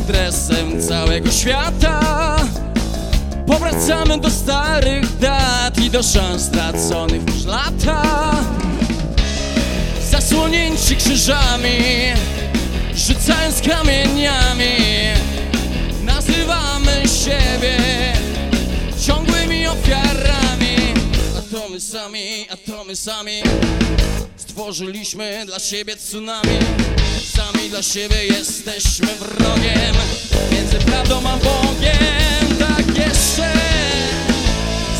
adresem całego świata. Powracamy do starych dat i do szans straconych już lata. Zasłonięci krzyżami, rzucając kamieniami sami, a to my sami Stworzyliśmy dla siebie tsunami. Sami dla siebie jesteśmy wrogiem. Między prawdą a Bogiem Tak jeszcze.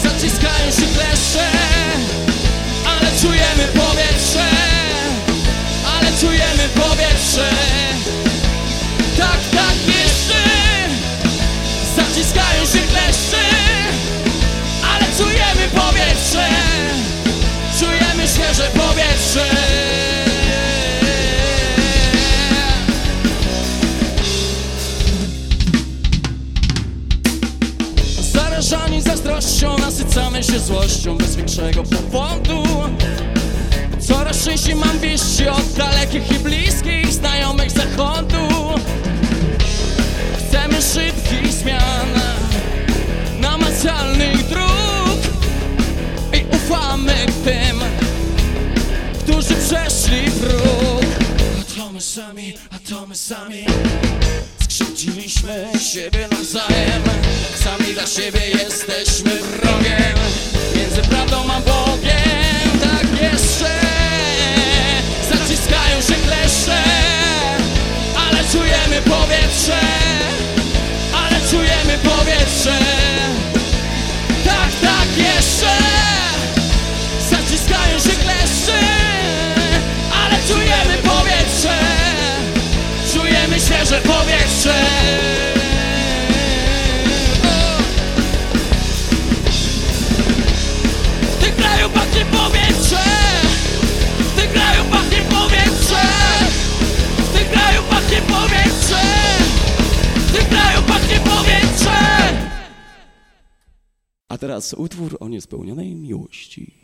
Zaciskają się kleszcze Ale czujemy powietrze. Ale czujemy powietrze. Tak, tak świeże powietrze. Zarażani zazdrością Nasycamy się złością bez większego powodu. Coraz częściej mam wieści od dalekich i bliskich przeszli próg A to my sami, a to my sami. Skrzywdziliśmy siebie nawzajem. Sami dla siebie świeże powietrze! W tym kraju pachnie powietrze W tym kraju pachnie powietrze W tym kraju pachnie powietrze W tym kraju pachnie powietrze A teraz utwór o niespełnionej miłości.